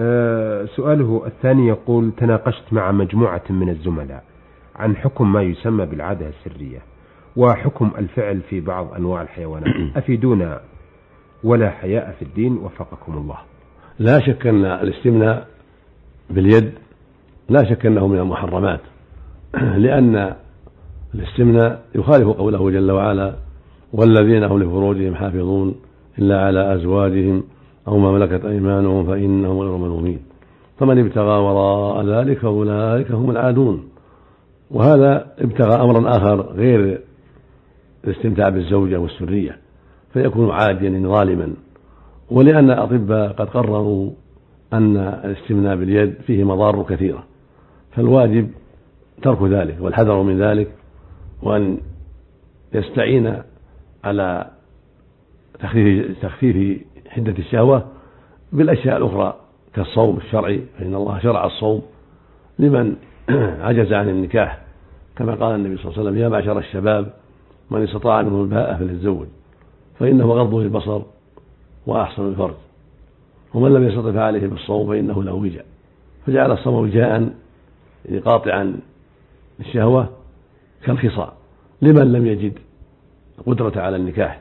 آه، سؤاله الثاني يقول تناقشت مع مجموعة من الزملاء عن حكم ما يسمى بالعادة السرية وحكم الفعل في بعض أنواع الحيوانات. أفيدونا ولا حياء في الدين وفقكم الله. لا شك أن الاستمناء باليد لا شك أنه من المحرمات لأن الاستمناء يخالف قوله جل وعلا والذين هم لفروجهم حافظون إلا على أزواجهم أو ما ملكت أيمانهم فإنهم غير ملومين. فمن ابتغى وراء ذلك فأولئك هم العادون. وهذا ابتغى أمرا آخر غير الاستمتاع بالزوجة والسرية فيكون عاديا ظالما. ولأن الأطباء قد قرروا أن الاستمناء باليد فيه مضار كثيرة. فالواجب ترك ذلك والحذر من ذلك وأن يستعين على تخفيف تخفيف حدة الشهوة بالأشياء الأخرى كالصوم الشرعي فإن الله شرع الصوم لمن عجز عن النكاح. كما قال النبي صلى الله عليه وسلم يا معشر الشباب من استطاع منه الباءة فليتزوج فإنه غض للبصر وأحسن الفرج. ومن لم يستطع فعليه بالصوم فإنه له وجاء فجعل الصوم وجاء قاطعا الشهوة كالخصاء. لمن لم يجد قدرة على النكاح.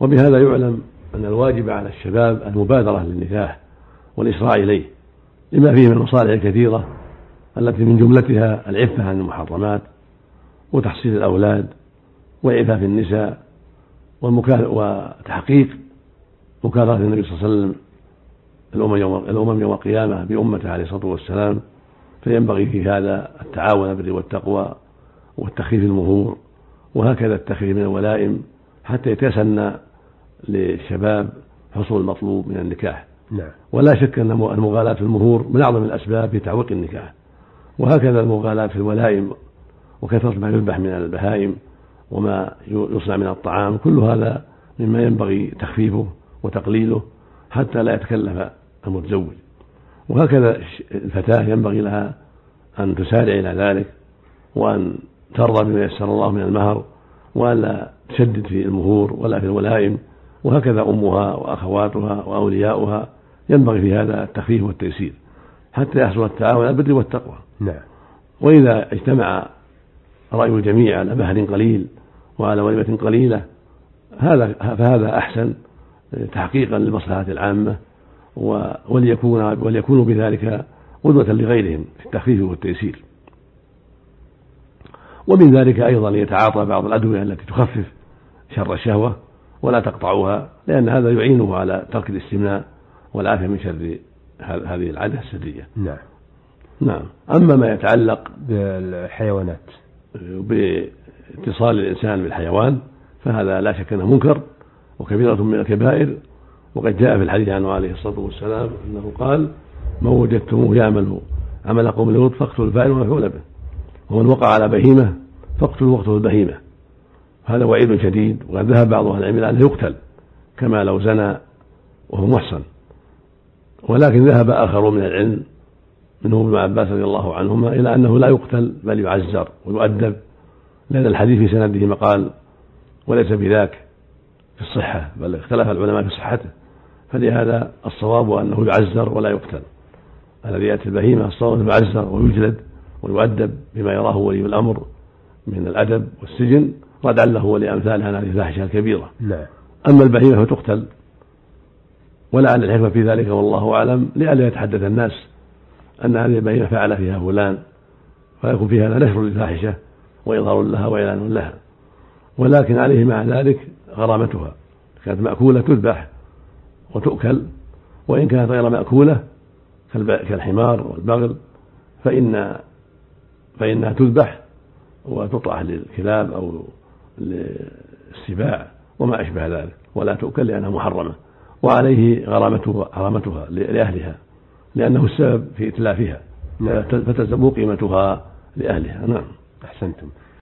وبهذا يعلم أن الواجب على الشباب المبادرة للنكاح والإسراع إليه لما فيه من المصالح الكثيرة التي من جملتها العفة عن المحرمات وتحصيل الأولاد وإعفاف النساء وتحقيق مكافأة النبي صلى الله عليه وسلم الأمم يوم الأمم يوم القيامة بأمته عليه الصلاة والسلام. فينبغي في هذا التعاون بالبر والتقوى والتخفيف المهور وهكذا التخفيف من الولائم حتى يتسنى للشباب حصول المطلوب من النكاح. نعم. ولا شك أن المغالاة في المهور من أعظم الأسباب في تعويق النكاح. وهكذا المغالاة في الولائم وكثرة ما يذبح من البهائم وما يصنع من الطعام كل هذا مما ينبغي تخفيفه وتقليله حتى لا يتكلف المتزوج. وهكذا الفتاة ينبغي لها أن تسارع إلى ذلك وأن ترضى بما يسر الله من المهر وأن لا تشدد في المهور ولا في الولائم وهكذا أمها وأخواتها وأولياؤها ينبغي في هذا التخفيف والتيسير حتى يحصل التعاون على البر والتقوى. نعم. وإذا اجتمع رأي الجميع على مهر قليل وعلى وليمة قليلة هذا فهذا أحسن تحقيقا للمصلحة العامة وليكون وليكونوا بذلك قدوة لغيرهم في التخفيف والتيسير. ومن ذلك أيضا يتعاطى بعض الأدوية التي تخفف شر الشهوة ولا تقطعوها لأن هذا يعينه على ترك الاستمناء والعافية من شر هذه العادة السرية. نعم. نعم. أما ما يتعلق بالحيوانات. باتصال الإنسان بالحيوان فهذا لا شك أنه منكر وكبيرة من الكبائر وقد جاء في الحديث عنه عليه الصلاة والسلام أنه قال من وجدتموه يعمل عمل قوم لوط فاقتلوا الفاعل والمفعول به ومن وقع على بهيمة فاقتلوا واقتلوا البهيمة. هذا وعيد شديد وقد ذهب بعض أهل العلم إلى انه يقتل كما لو زنى وهو محصن. ولكن ذهب آخرون من العلم منهم ابن عباس رضي الله عنهما إلى أنه لا يقتل بل يعزر ويؤدب. لأن الحديث في سنده مقال وليس بذاك في الصحة بل اختلف العلماء في صحته. فلهذا الصواب أنه يعزر ولا يقتل. الذي يأتي البهيمة الصواب يعزر ويجلد ويؤدب بما يراه ولي الأمر من الأدب والسجن. ولعله ولامثالها هذه الفاحشة الكبيرة. نعم. أما البهيمة فتقتل. ولعل الحكمة في ذلك والله أعلم لئلا يتحدث الناس أن هذه البهيمة فعل فيها فلان فيكون في هذا نشر للفاحشة وإظهار لها وإعلان لها. ولكن عليه مع ذلك غرامتها. كانت مأكولة تذبح وتؤكل وإن كانت غير مأكولة كالحمار والبغل فإن فإنها تذبح وتطرح للكلاب أو للسباع وما أشبه ذلك ولا تؤكل لأنها محرمة وعليه غرامتها غرامتها لأهلها لأنه السبب في إتلافها فتزداد قيمتها لأهلها. نعم. أحسنتم.